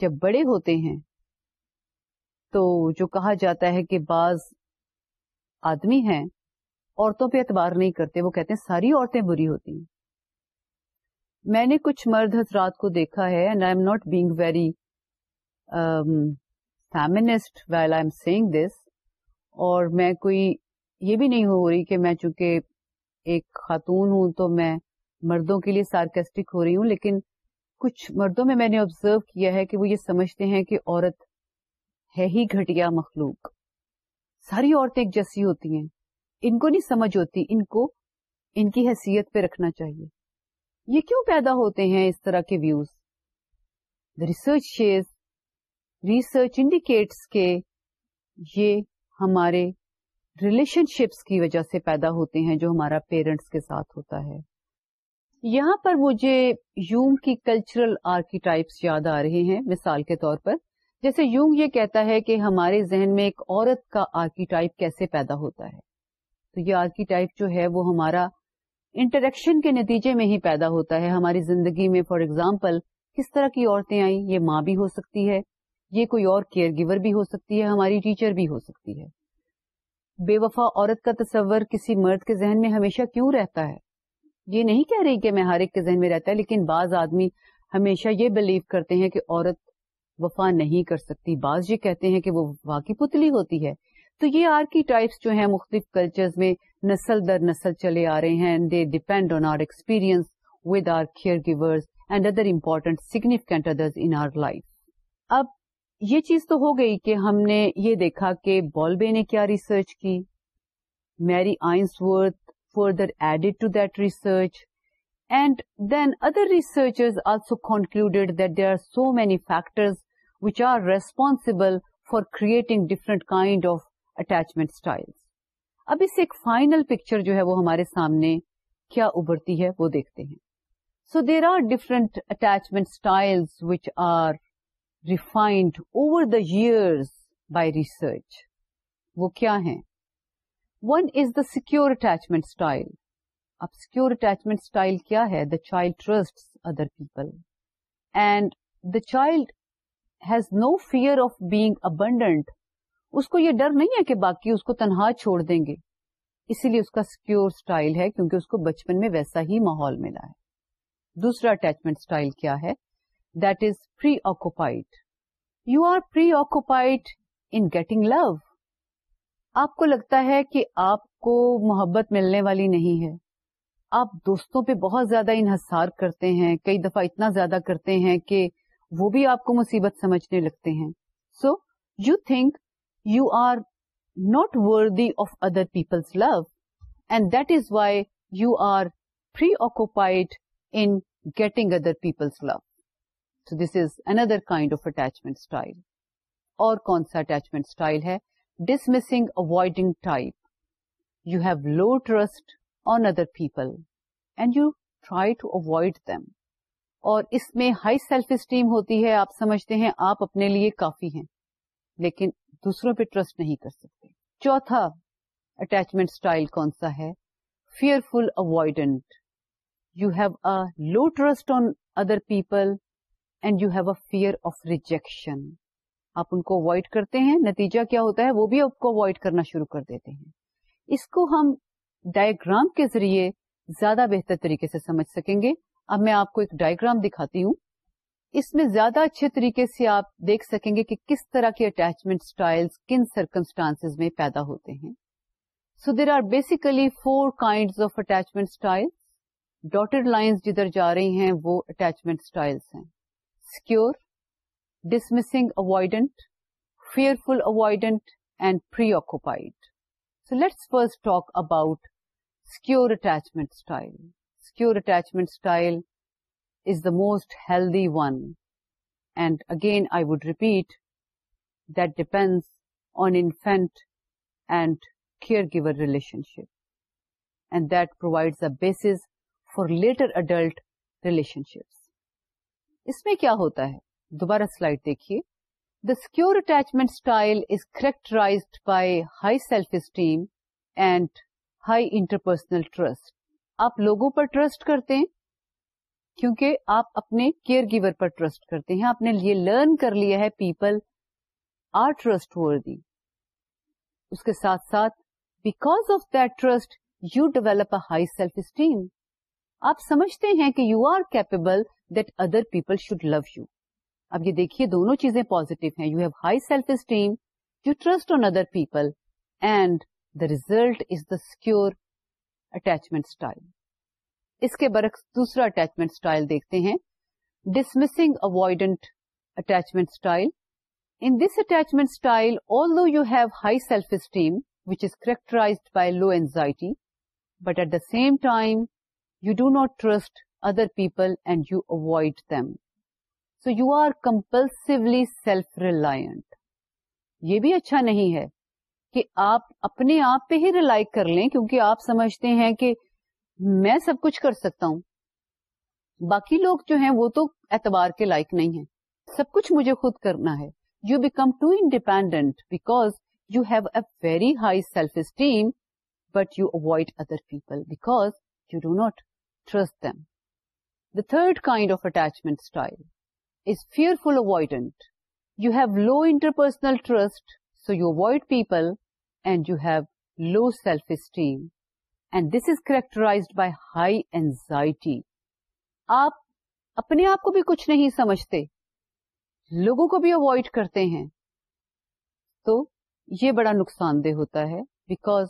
جب بڑے ہوتے ہیں تو جو کہا جاتا ہے کہ بعض آدمی ہیں عورتوں پہ اعتبار نہیں کرتے وہ کہتے ساری عورتیں بری ہوتی ہیں میں نے کچھ مرد حضرات کو دیکھا ہے and I I am am not being very feminist well seeing this اور میں کوئی یہ بھی نہیں ہو رہی کہ میں چونکہ ایک خاتون ہوں تو میں مردوں کے لیے سارکیسٹک ہو رہی ہوں لیکن کچھ مردوں میں میں نے آبزرو کیا ہے کہ وہ یہ سمجھتے ہیں کہ عورت ہے ہی گھٹیا مخلوق ساری عورتیں ایک جیسی ہوتی ہیں ان کو نہیں سمجھ ہوتی ان کو ان کی حیثیت پہ رکھنا چاہیے یہ کیوں پیدا ہوتے ہیں اس طرح کے views the research she's research indicates کے یہ ہمارے ریلیشن شپس کی وجہ سے پیدا ہوتے ہیں جو ہمارا پیرنٹس کے ساتھ ہوتا ہے یہاں پر مجھے یونگ کی کلچرل آرکیٹائپس یاد آ رہے ہیں مثال کے طور پر جیسے یونگ یہ کہتا ہے کہ ہمارے ذہن میں ایک عورت کا آرکیٹائپ کیسے پیدا ہوتا ہے تو یہ آرکیٹائپ جو ہے وہ ہمارا انٹریکشن کے نتیجے میں ہی پیدا ہوتا ہے ہماری زندگی میں فار ایگزامپل کس طرح کی عورتیں آئیں یہ ماں بھی ہو سکتی ہے یہ کوئی اور کیئر گیور بھی ہو سکتی ہے ہماری ٹیچر بھی ہو سکتی ہے بے وفا عورت کا تصور کسی مرد کے ذہن میں ہمیشہ کیوں رہتا ہے یہ نہیں کہہ رہی کہ میں ہر ایک کے ذہن میں رہتا ہے لیکن بعض آدمی ہمیشہ یہ بلیو کرتے ہیں کہ عورت وفا نہیں کر سکتی بعض یہ کہتے ہیں کہ وہ واقعی پتلی ہوتی ہے تو یہ آر کی ٹائپس جو ہیں مختلف کلچرز میں نسل در نسل چلے آ رہے ہیں they depend on our experience with our care givers and other important significant others in our life اب یہ چیز تو ہو گئی کہ ہم نے یہ دیکھا کہ بالبے نے کیا ریسرچ کی Mary Ainsworth further added to that research and then other researchers also concluded that they are so many factors which are responsible for creating different kind of attachment style اب سے ایک final picture جو ہے وہ ہمارے سامنے کیا ابھرتی ہے وہ دیکھتے ہیں so there are different attachment style which are refined over the years by research وہ کیا ہے one is the secure attachment style اب سیکور اٹیچمنٹ اسٹائل کیا ہے the child trust other people and the child has no fear of being abandoned اس کو یہ ڈر نہیں ہے کہ باقی اس کو تنہا چھوڑ دیں گے اسی لیے اس کا سیکیور سٹائل ہے کیونکہ اس کو بچپن میں ویسا ہی ماحول ملا ہے دوسرا اٹیچمنٹ سٹائل کیا ہے that is pre pre occupied occupied you are in getting love آپ کو لگتا ہے کہ آپ کو محبت ملنے والی نہیں ہے آپ دوستوں پہ بہت زیادہ انحصار کرتے ہیں کئی دفعہ اتنا زیادہ کرتے ہیں کہ وہ بھی آپ کو مصیبت سمجھنے لگتے ہیں so you think you are not worthy of other peoples love and that is why you are preoccupied in getting other peoples love this is another kind of attachment style اور کون سا attachment style ہے dismissing avoiding type you have low trust on other people and you try to avoid them اور اس میں high self esteem ہوتی ہے آپ سمجھتے ہیں آپ اپنے لیے کافی ہیں لیکن دوسروں پہ ٹرسٹ نہیں کر سکتے چوتھا اٹیچمنٹ اسٹائل کون سا ہے fearful avoidant you have a low trust on other people and you have a fear of rejection آپ ان کو اوائڈ کرتے ہیں نتیجہ کیا ہوتا ہے وہ بھی آپ کو اوائڈ کرنا شروع کر دیتے ہیں اس کو ہم ڈائگرام کے ذریعے زیادہ بہتر طریقے سے سمجھ سکیں گے اب میں آپ کو ایک ڈائگرام دکھاتی ہوں اس میں زیادہ اچھے طریقے سے آپ دیکھ سکیں گے کہ کس طرح کے اٹیچمنٹ اسٹائل کن سرکمسٹانس میں پیدا ہوتے ہیں so there are basically four kind of attachment style dotted line جدھر جا رہی ہیں وہ اٹیچمنٹ اسٹائل ہیں secure dismissing avoidant fearful avoidant and preoccupied so let's first talk about secure attachment style secure attachment style the most healthy one and again I would repeat that depends on infant and care giver relationship and that provide a basis for لڈلٹ relation شپ اس میں کیا ہوتا ہے دوبارہ slide دیکھیے the secure attachment style is characterise by high self esteem and high interpersonal trust آپ لوگوں پر trust کرتے ہیں کیونکہ آپ اپنے کیئر گیور پر ٹرسٹ کرتے ہیں آپ نے یہ لرن کر لیا ہے پیپل آر ٹرسٹ وردی اس کے ساتھ ساتھ because of that trust you develop a high self esteem آپ سمجھتے ہیں کہ you are capable that other people should love you اب یہ دیکھیے دونوں چیزیں پوزیٹو ہیں you have high self esteem you trust on other people and the result is the secure attachment style اس کے برعکس دوسرا اٹیچمنٹ اسٹائل دیکھتے ہیں dismissing avoidant attachment style in this attachment style although you have high self esteem which is characterise by low anxiety but at the same time you do not trust other people and you avoid them so you are compulsively self reliant یہ بھی اچھا نہیں ہے کہ آپ اپنے آپ پہ ہی ریلائی کر لیں کیونکہ آپ سمجھتے ہیں کہ میں سب کچھ کر سکتا ہوں باقی لوگ جو ہیں وہ تو اعتبار کے لائق نہیں ہیں سب کچھ مجھے خود کرنا ہے you become too independent because you have a very high self esteem but you avoid other people because you do not trust them the third kind of attachment style is fearful avoidant you have low interpersonal trust so you avoid people and you have low self esteem and this is characterized by high anxiety آپ اپنے آپ کو بھی کچھ نہیں سمجھتے لوگوں کو بھی اوائڈ کرتے ہیں تو یہ بڑا نقصان دہ ہوتا ہے because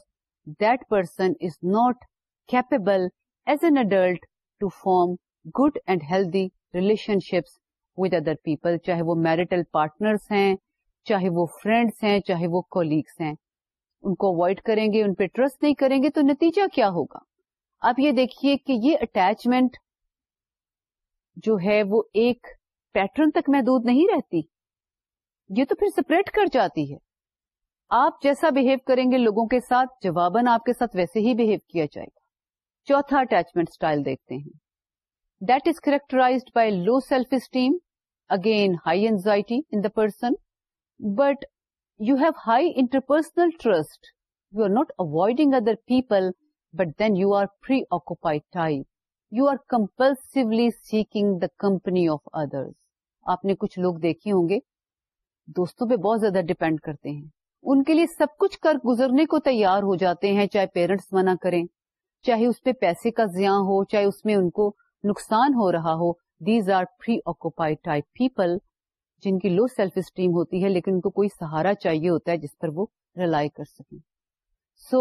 that person is not capable as an adult to form good and healthy relationships with other people چاہے وہ میرٹل پارٹنرس ہیں چاہے وہ فرینڈس ہیں چاہے وہ کولیگس ہیں ان کو اوائڈ کریں گے ان پہ ٹرسٹ نہیں کریں گے تو نتیجہ کیا ہوگا آپ یہ دیکھیے کہ یہ اٹیچمنٹ جو ہے وہ ایک پیٹرن تک محدود نہیں رہتی یہ تو پھر سپریٹ کر جاتی ہے آپ جیسا بہیو کریں گے لوگوں کے ساتھ جواباً آپ کے ساتھ ویسے ہی بہیو کیا جائے گا چوتھا اٹیچمنٹ اسٹائل دیکھتے ہیں that is characterise by low self esteem again high anxiety in the person but you have high interpersonal trust you are not avoiding other people but then you are preoccupied type you are seeking seeking the company of others آپ نے کچھ لوگ دیکھے ہوں گے دوستوں پہ بہت زیادہ ڈپینڈ کرتے ہیں ان کے لیے سب کچھ کر گزرنے کو تیار ہو جاتے ہیں چاہے پیرنٹس منع کریں چاہے اس پہ پیسے کا زیاں ہو چاہے اس میں ان کو نقصان ہو رہا ہو these are preoccupied type people جن کی لو سیلف اسٹیم ہوتی ہے لیکن ان کو کوئی سہارا چاہیے ہوتا ہے جس پر وہ رلائی کر سکیں so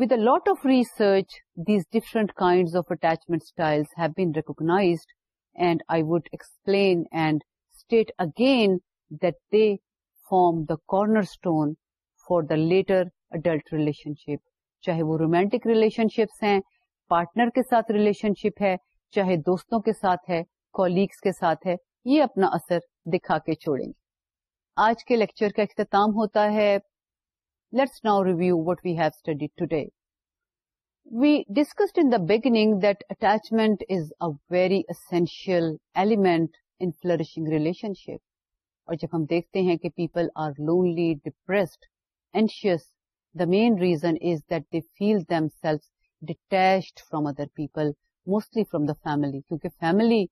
with a lot of research these different kind of attachment style have been recognized and I explain and state again that they form the cornerstone for the later adult relationship چاہے وہ romantic relationships ہیں partner کے ساتھ relation شپ ہے چاہے دوستوں کے ساتھ ہے کولیگس کے ساتھ ہے یہ اپنا اثر دکھا کے چھوڑیں گے آج کے لیکچر کا اختتام ہوتا ہے let's now review what we have study today we discussed in the beginning that attachment is a very essential element in flourishing relationship اور جب ہم دیکھتے ہیں کہ people are lonely depressed anxious the main reason is that they feel them self detached from other people mostly from the family کیونکہ family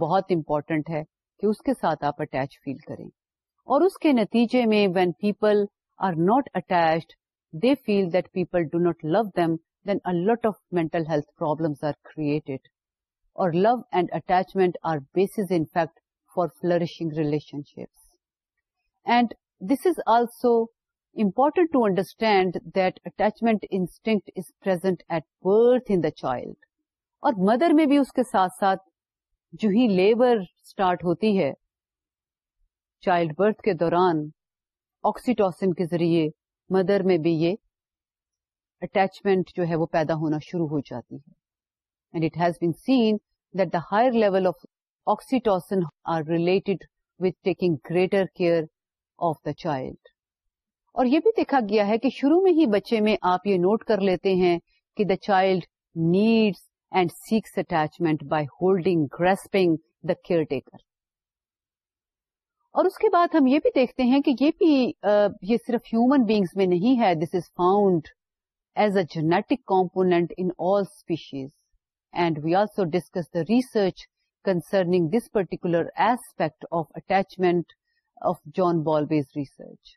بہت important ہے کہ اس کے ساتھ آپ اٹیچ فیل کریں اور اس کے نتیجے میں when people are not attached they feel that people do not love them then lot of mental health are created اور love and attachment are base in fact for flourishing relationships and this is also important to understand that attachment instinct is present at birth in the child اور mother میں بھی اس کے ساتھ ساتھ جو ہی لیبر سٹارٹ ہوتی ہے چائلڈ برتھ کے دوران آکسیٹوسن کے ذریعے مدر میں بھی یہ اٹیچمنٹ جو ہے وہ پیدا ہونا شروع ہو جاتی ہے and it has been seen that the higher level of oxytocin are related with taking greater care of the child اور یہ بھی دیکھا گیا ہے کہ شروع میں ہی بچے میں آپ یہ نوٹ کر لیتے ہیں کہ the child needs and seeks attachment by holding grasper taker اور اس کے بعد ہم یہ بھی دیکھتے ہیں کہ یہ بھی uh, یہ صرف ہیومن بیگس میں نہیں ہے this is found as a component in all species and we also discuss the research concerning this particular aspect of attachment of John Bowlby's research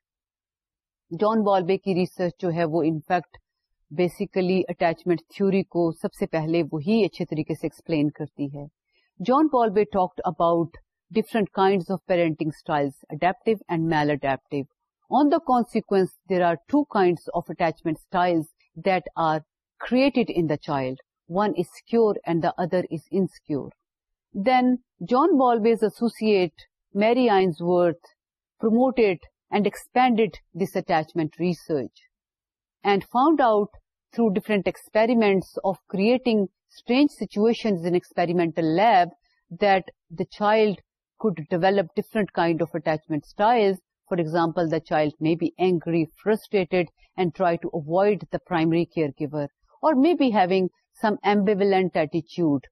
John Bowlby کی ریسرچ جو ہے وہ in fact basically attachment theory کو سب سے پہلے وہی اچھے طریقے سے ایکسپلین کرتی ہے John Bowlby talk about different kind of parenting style adaptive and maladaptive on the consequence there are two kind of attachment style that are created in the child one is secure and the other is insecure then John Bowlby's associate Mary Ainsworth promoted and expanded this attachment research and found out through different experiment of creating strange situation experimental lab that the child could develop different kind of attachment style for example the child may be angry first and try to avoid the primary caregiver اور may be having some ambivalent ایٹیچیوڈ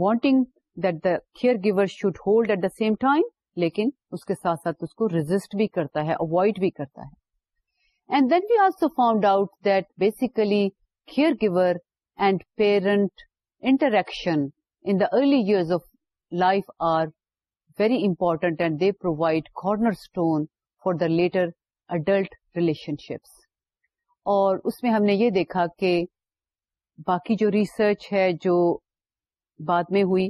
wanting that the care giver should hold at the same time لیکن اس کے ساتھ ساتھ اس کو resist بھی کرتا ہے اوائڈ بھی کرتا ہے and then we also found out that basically caregiver and parent interaction in the early of of life are very important and they provide cornerstone for the later adult relationships اور اس میں ہم نے یہ دیکھا کہ باقی جو ریسرچ ہے جو بعد میں ہوئی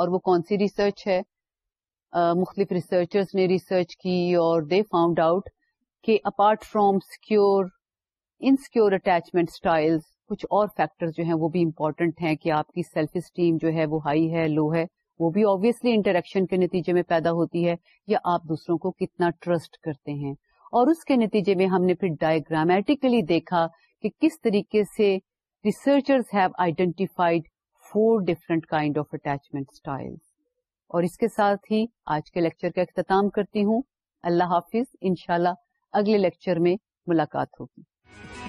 اور وہ کون سی ریسرچ ہے مختلف ریسرچرز نے ریسرچ کی اور دے فاؤنڈ آؤٹ کہ apart from secure insecure attachment style کچھ اور فیکٹر جو ہیں وہ بھی امپورٹنٹ ہیں کہ آپ کی سیلف اسٹیم جو ہے وہ ہائی ہے لو ہے وہ بھی آبویسلی انٹریکشن کے نتیجے میں پیدا ہوتی ہے یا آپ دوسروں کو کتنا ٹرسٹ کرتے ہیں اور اس کے نتیجے میں ہم نے پھر ڈائگرامیٹیکلی دیکھا کہ کس طریقے سے researchers have identified four different kind of attachment style اور اس کے ساتھ ہی آج کے لیکچر کا اختتام کرتی ہوں اللہ حافظ انشاءاللہ اللہ اگلے لیکچر میں ملاقات ہوگی